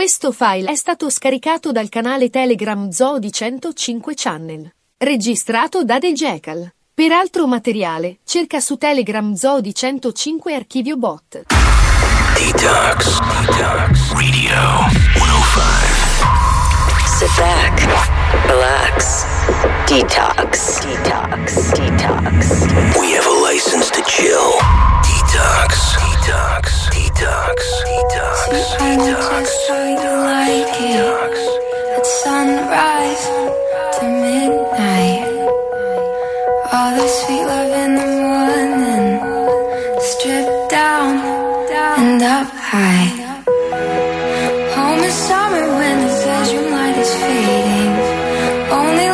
Questo file è stato scaricato dal canale Telegram Zoo di 105 Channel. Registrato da The Jackal. Per altro materiale, cerca su Telegram Zoo di 105 Archivio Bot. Detox. Detox. Radio 105. Sit back, relax, detox, detox, detox. We have a license to chill. Detox. Detox. Detox. Detox. I'm Detox. just trying to like it. At sunrise to midnight. All the sweet love in the morning. Stripped down and up high. Home is summer when the bedroom light is fading. Only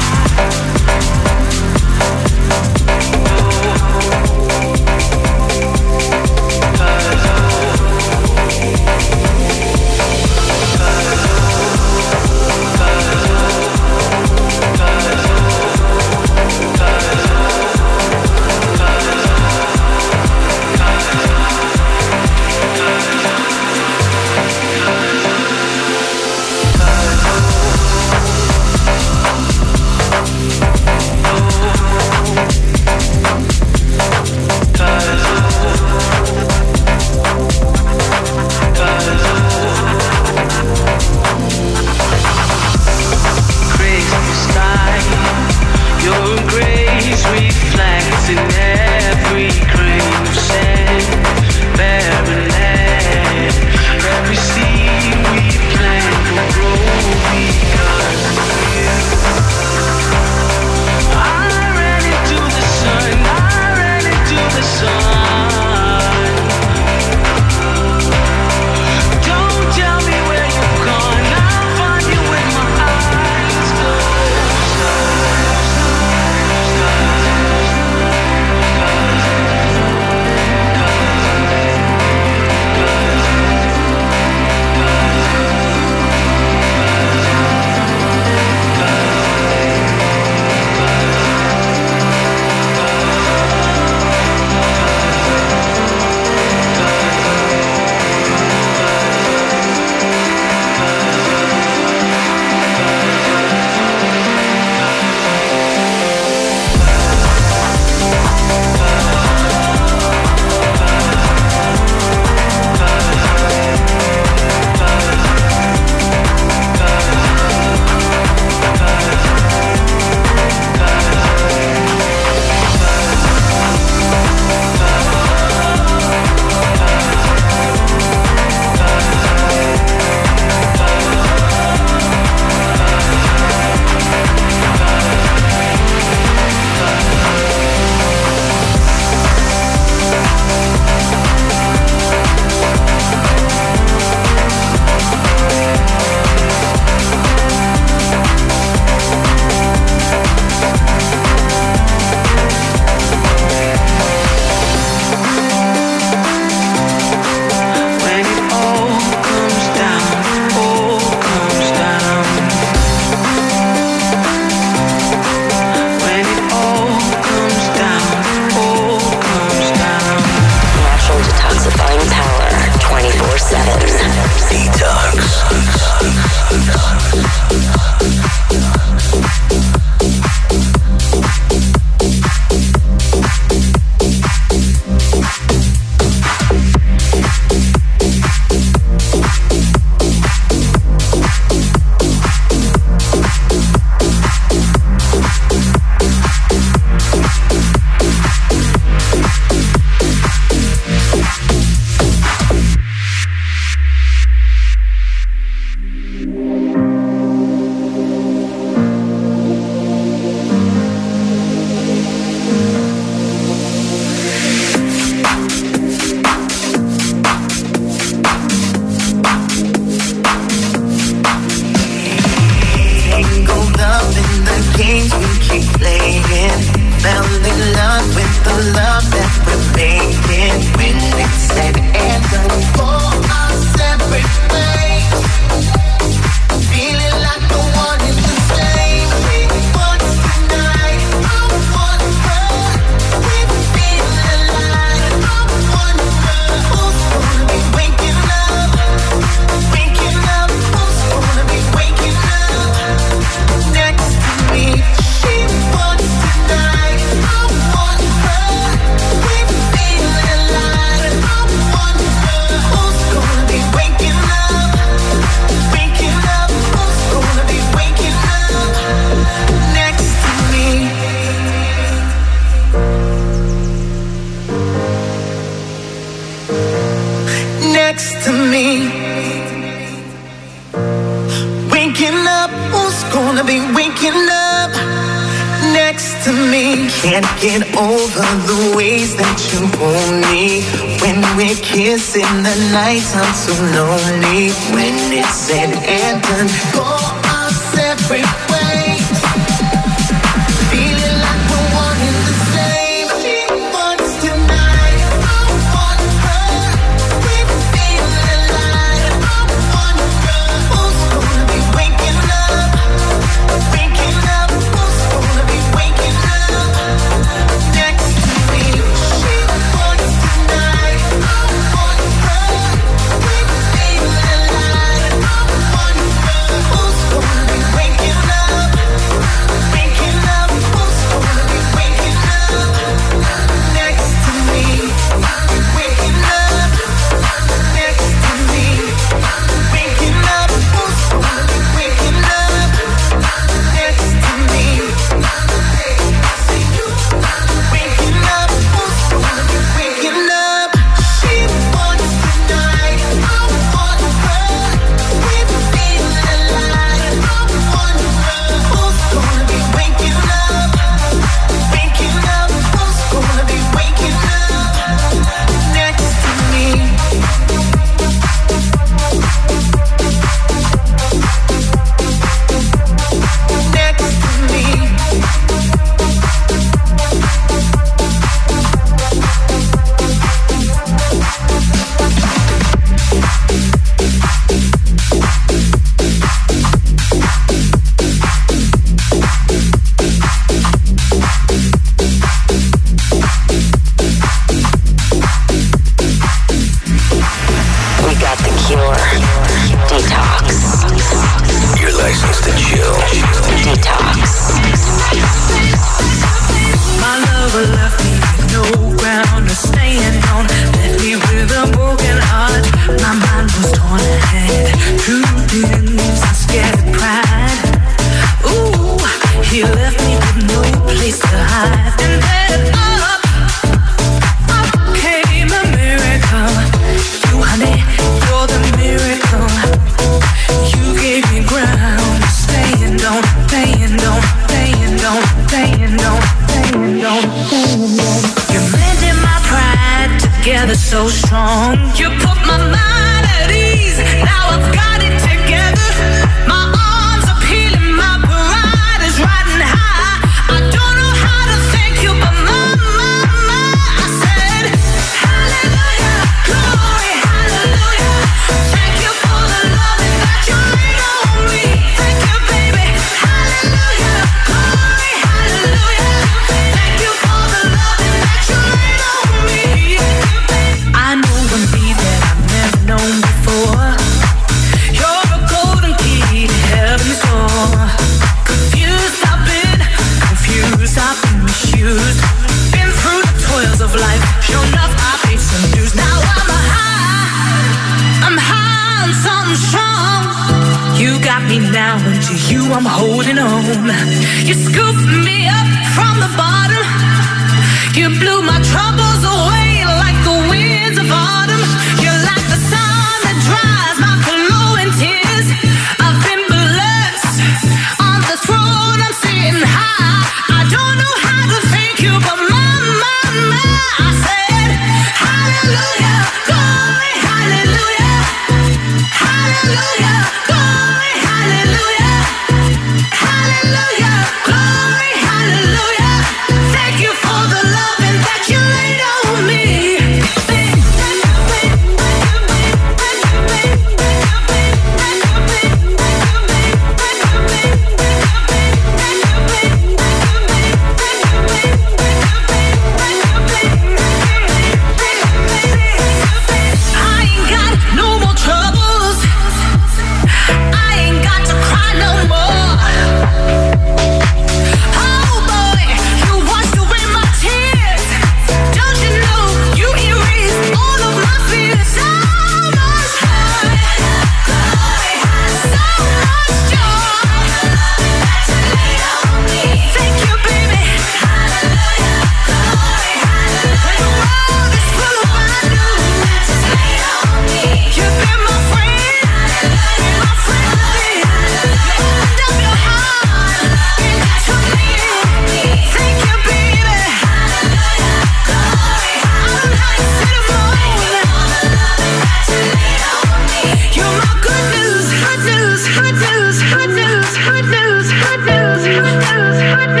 whose footprints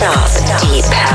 non-stop deep house.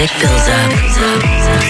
Music buildup. Oh,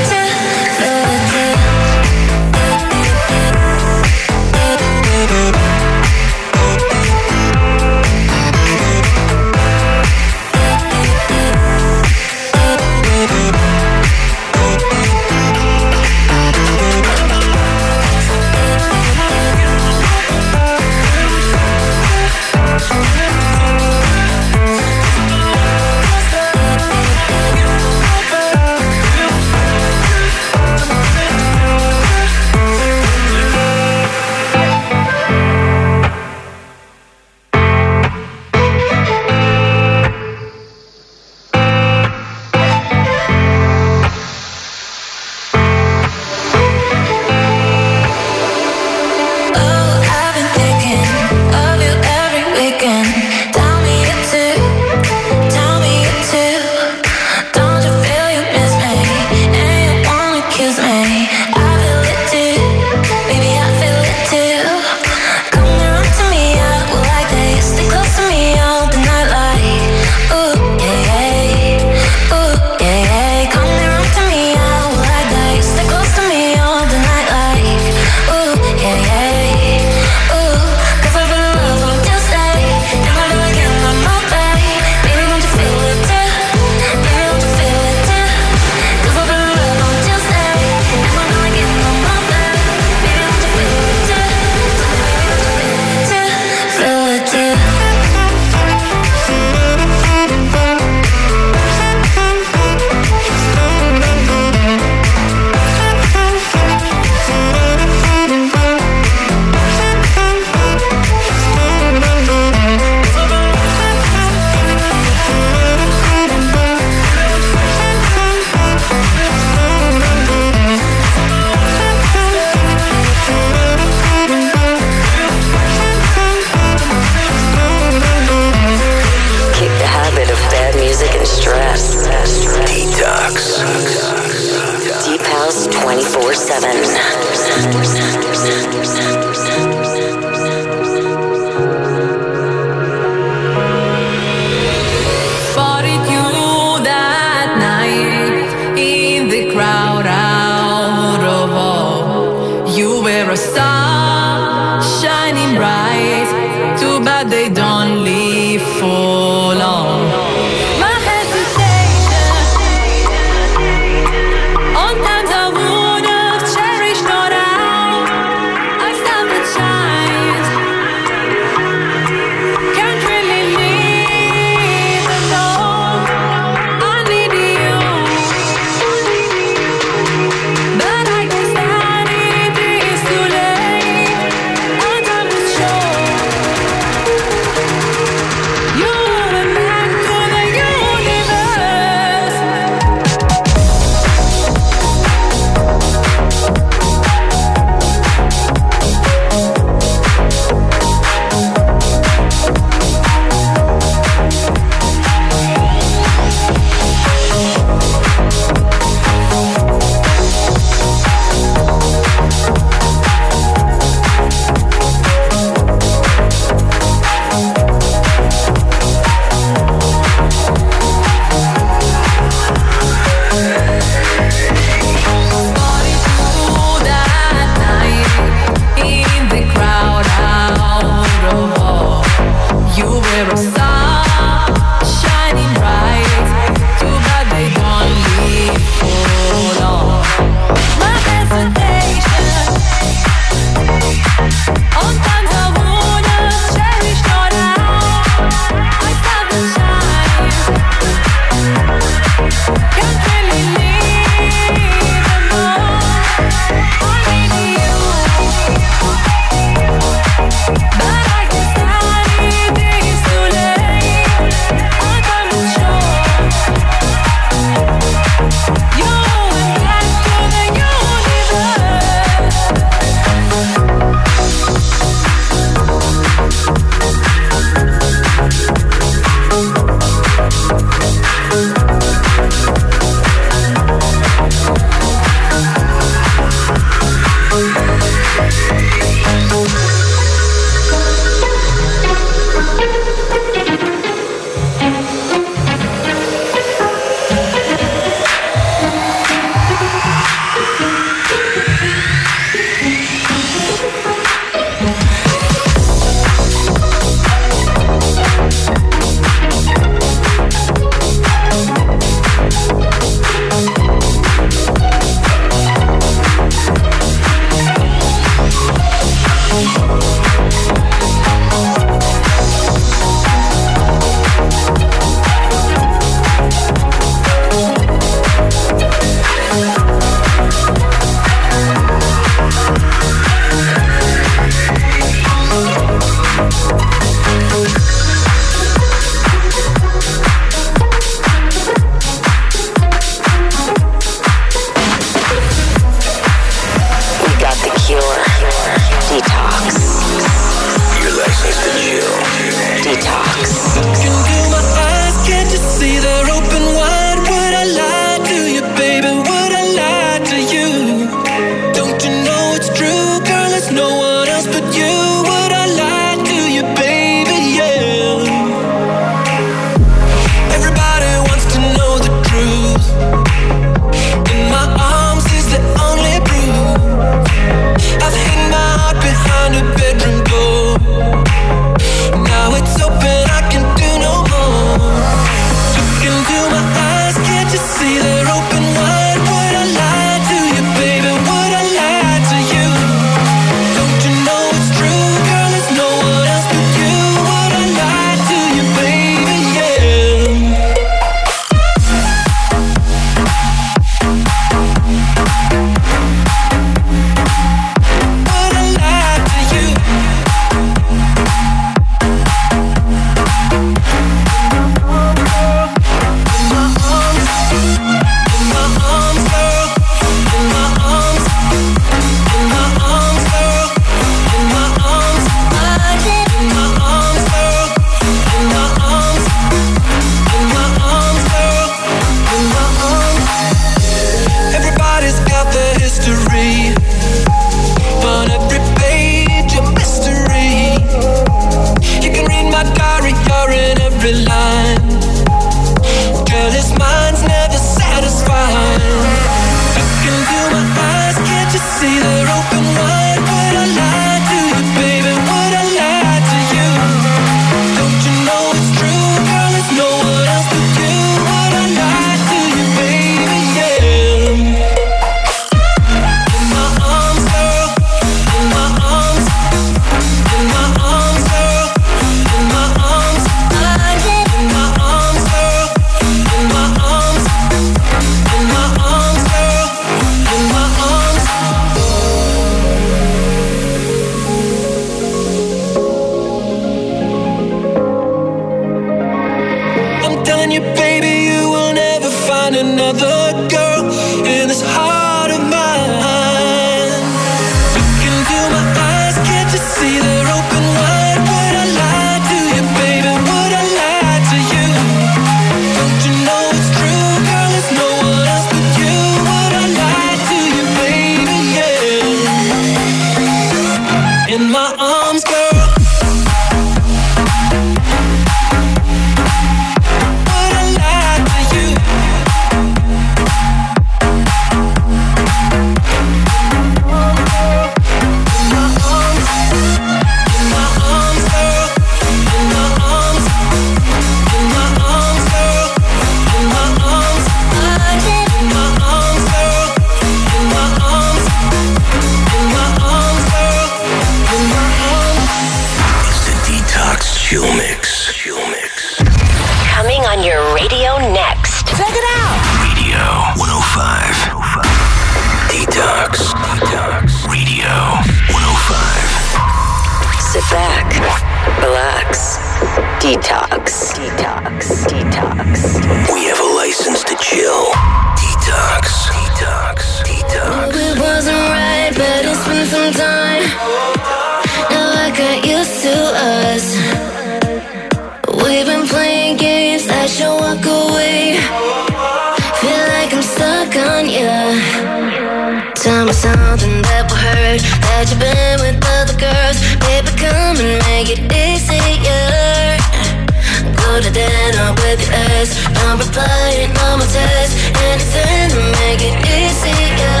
I'm replying all my texts Anything to make it easier.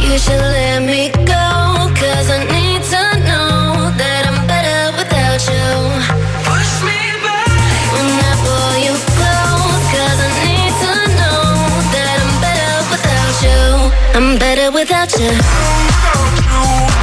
You should let me go I need to know That I'm better without you. Push me back. You Cause I need to know That I'm better without you. I'm better without you.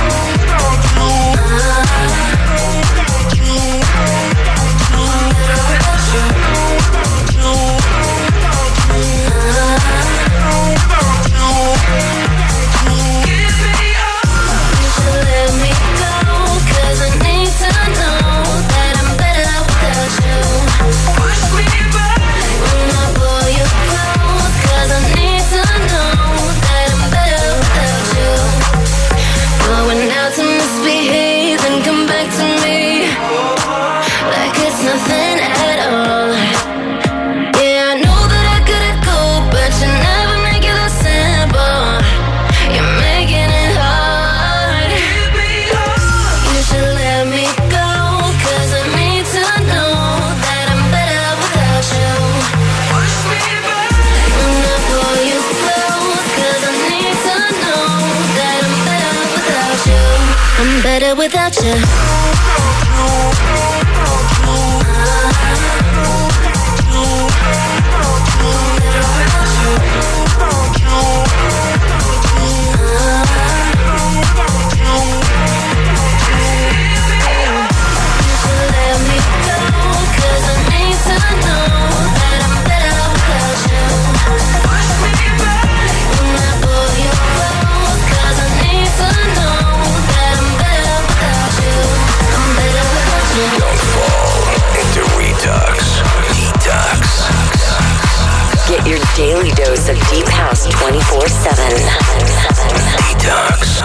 daily dose of Deep House 24 7. Detox.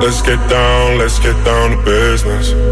Let's get down, let's get down to business.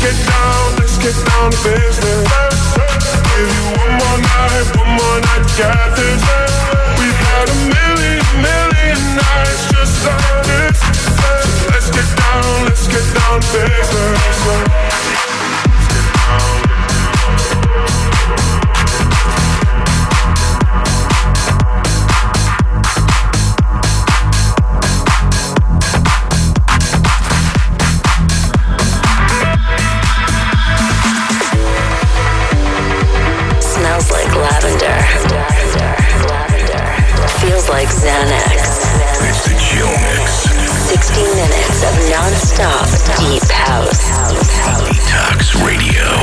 Let's get down, let's get down to business. Give you one more night, one more night get this. We've had a million, million nights just like this. So let's get down, let's get down to business. Xanax. It's the Chill Mix. 60 minutes of non-stop deep house. Detox Radio.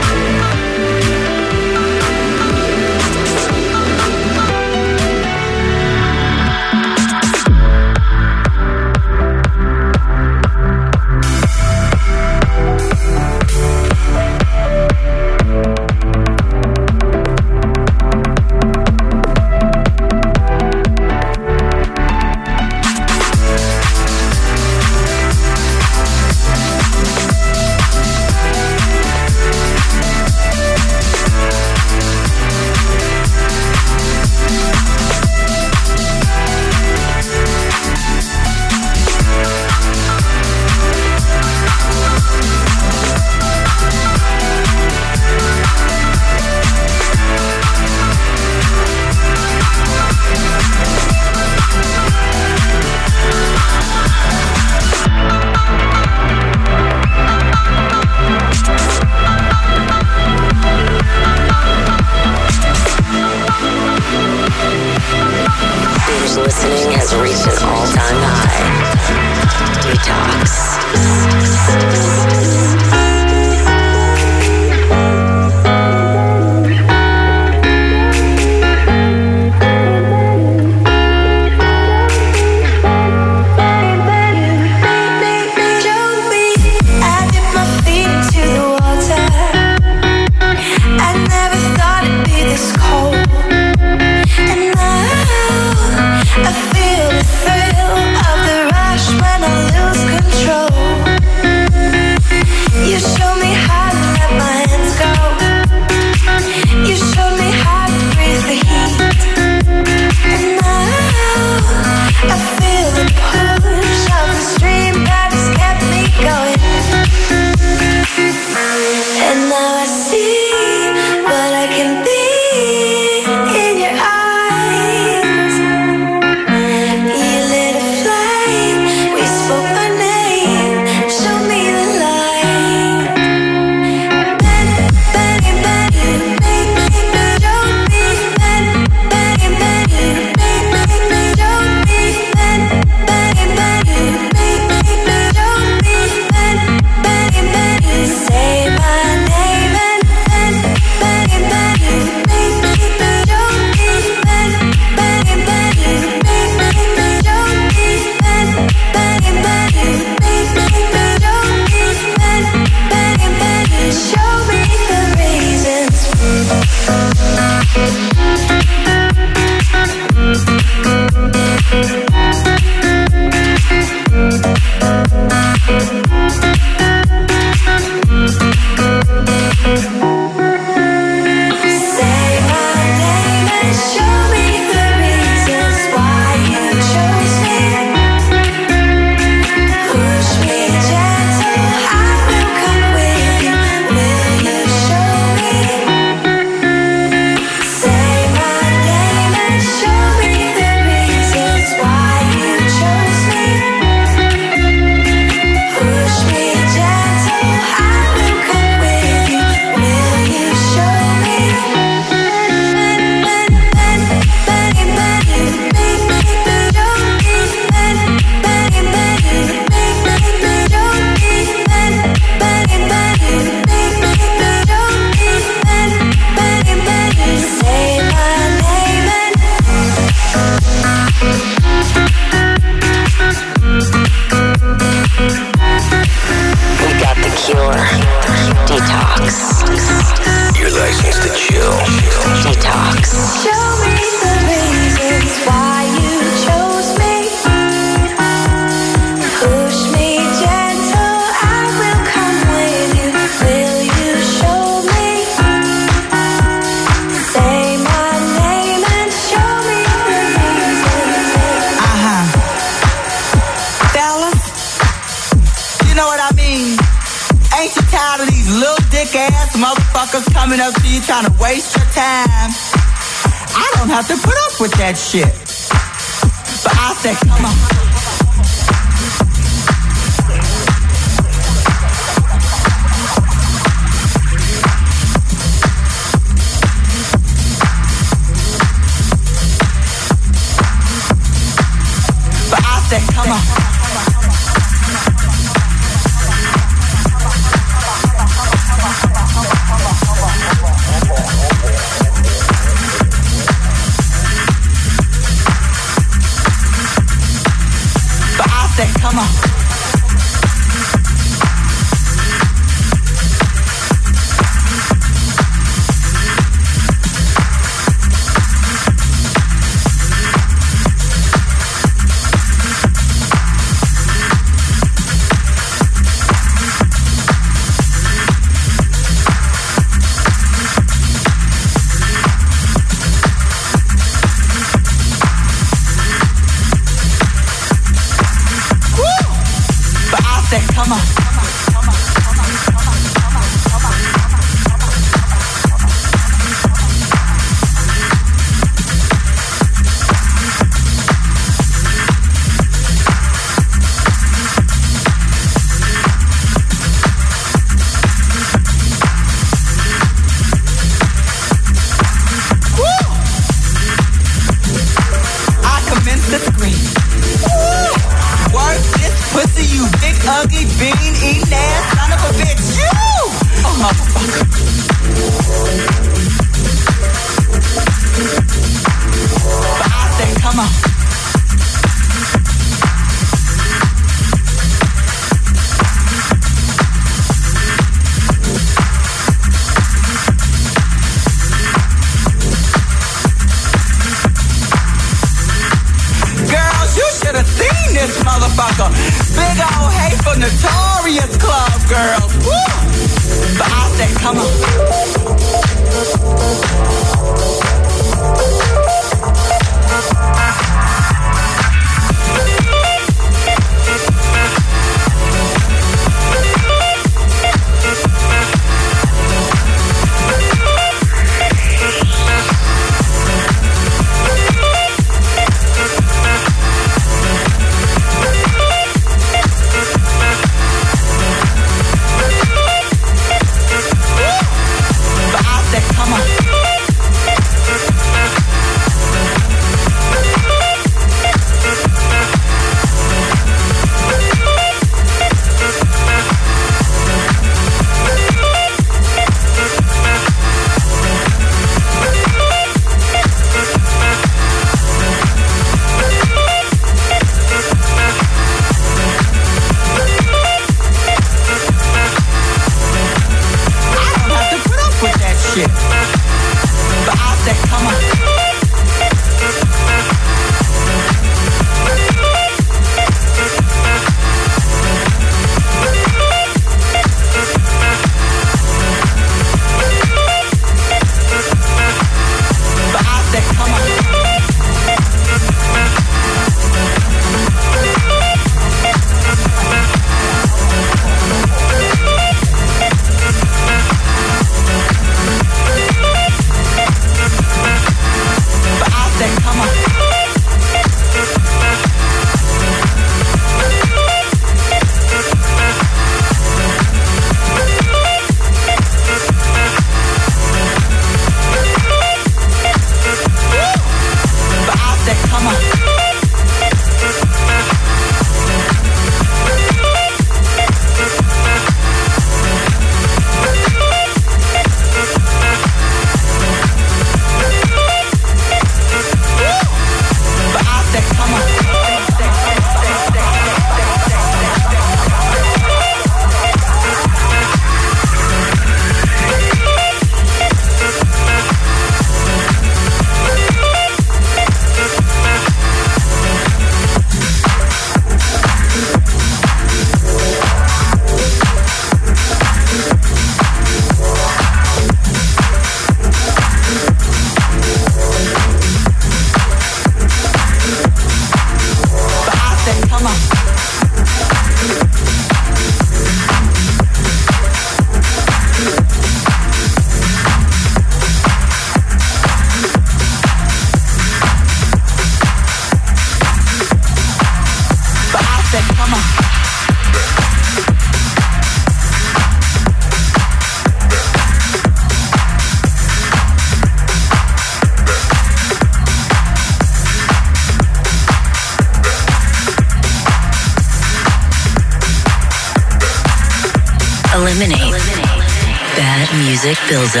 I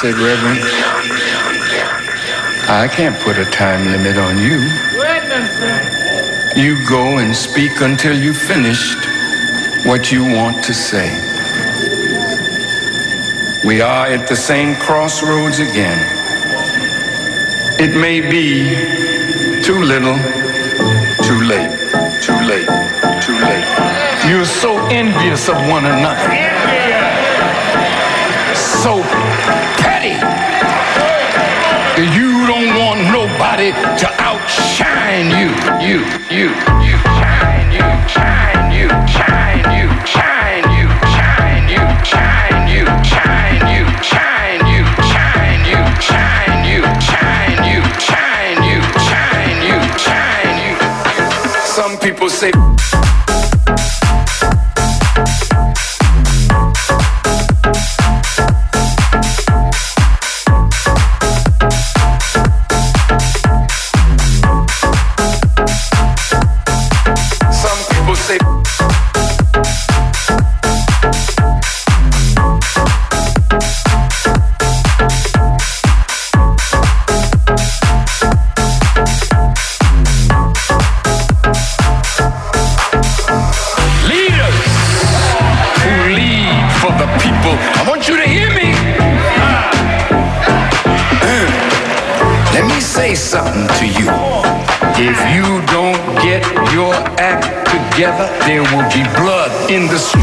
said, Reverend, I can't put a time limit on you. You go and speak until you finished what you want to say. We are at the same crossroads again. It may be too little, too late, too late. You're so envious of one another. So petty. You don't want nobody to outshine you. You, you, you shine, you shine, you shine, you shine, you shine, you shine, you shine, you shine, you shine, you shine, you shine, you shine, you shine, you shine, you. Some people say. There will be blood in the street.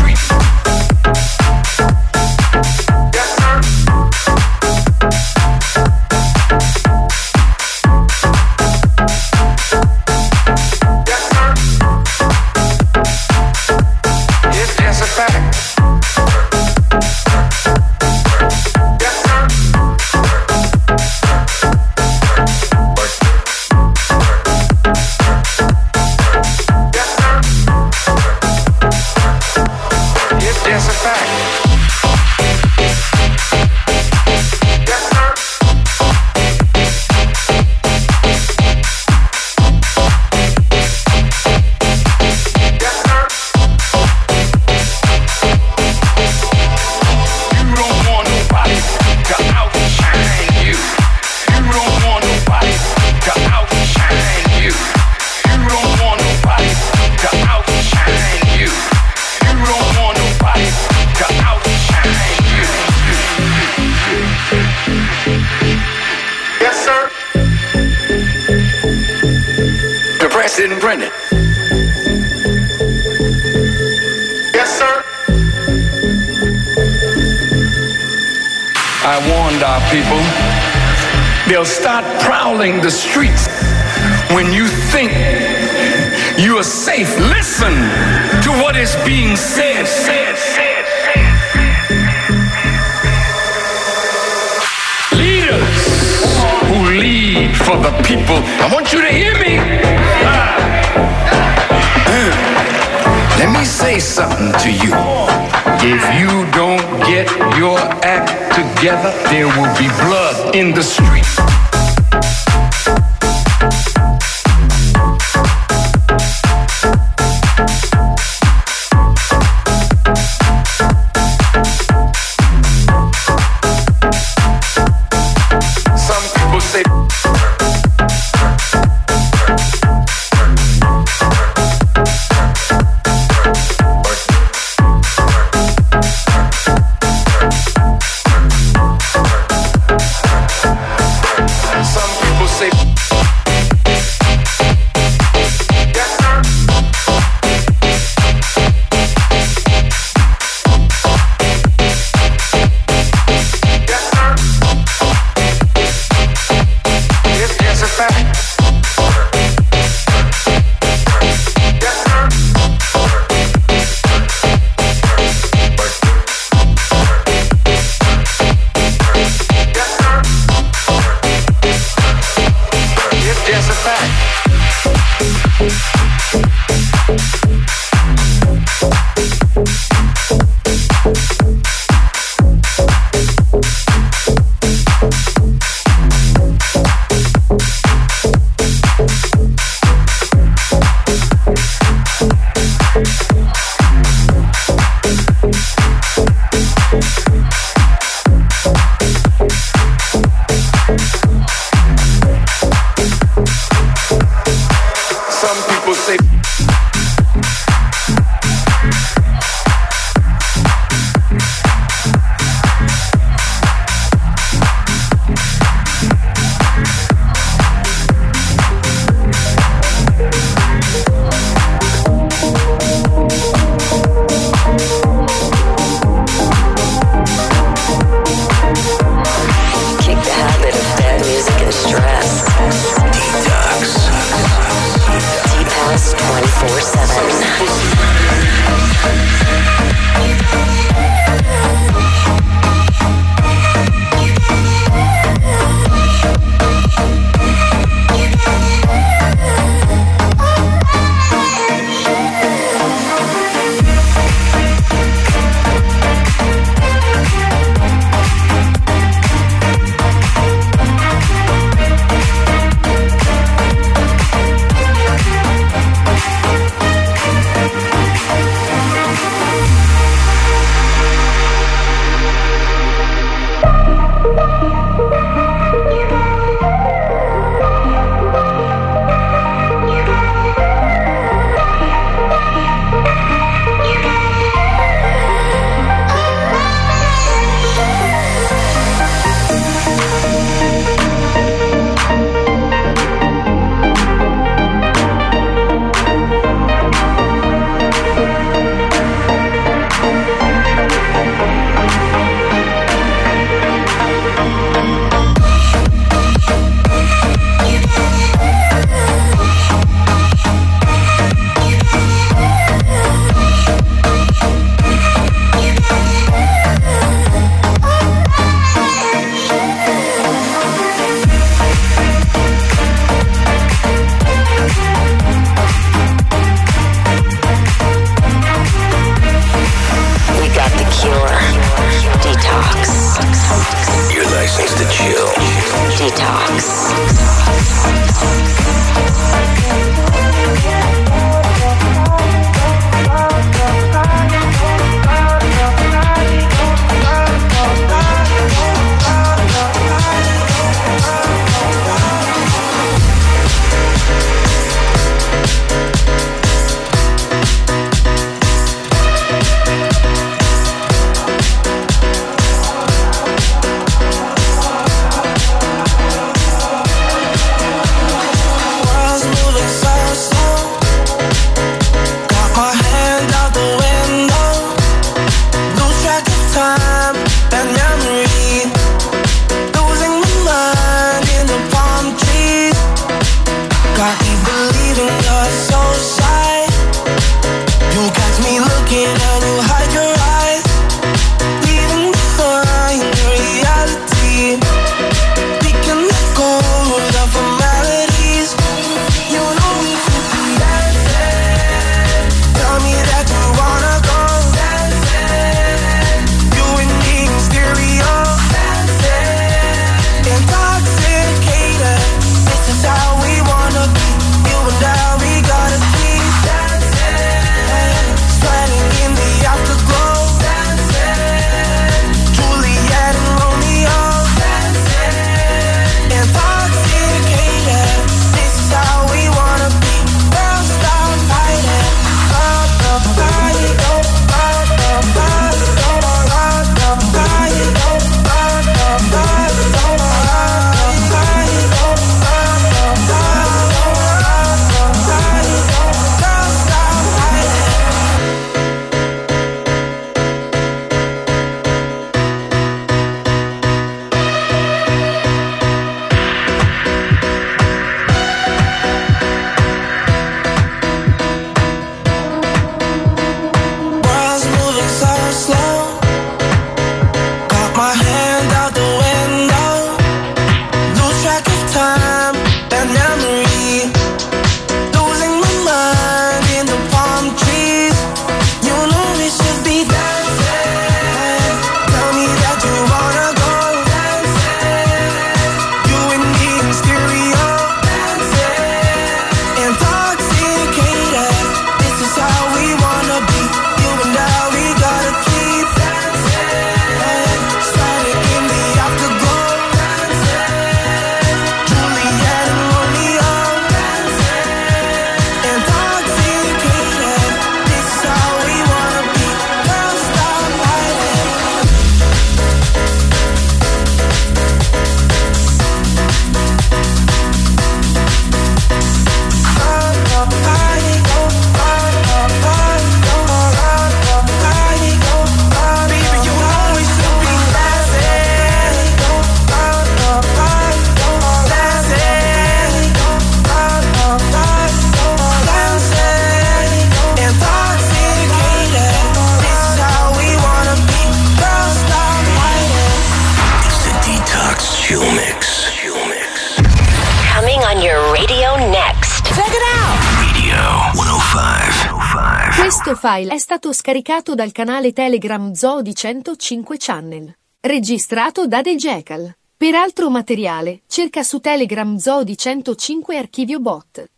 Stato scaricato dal canale Telegram Zoo di 105 Channel. Registrato da The Jackal. Per altro materiale, cerca su Telegram Zoo di 105 Archivio Bot.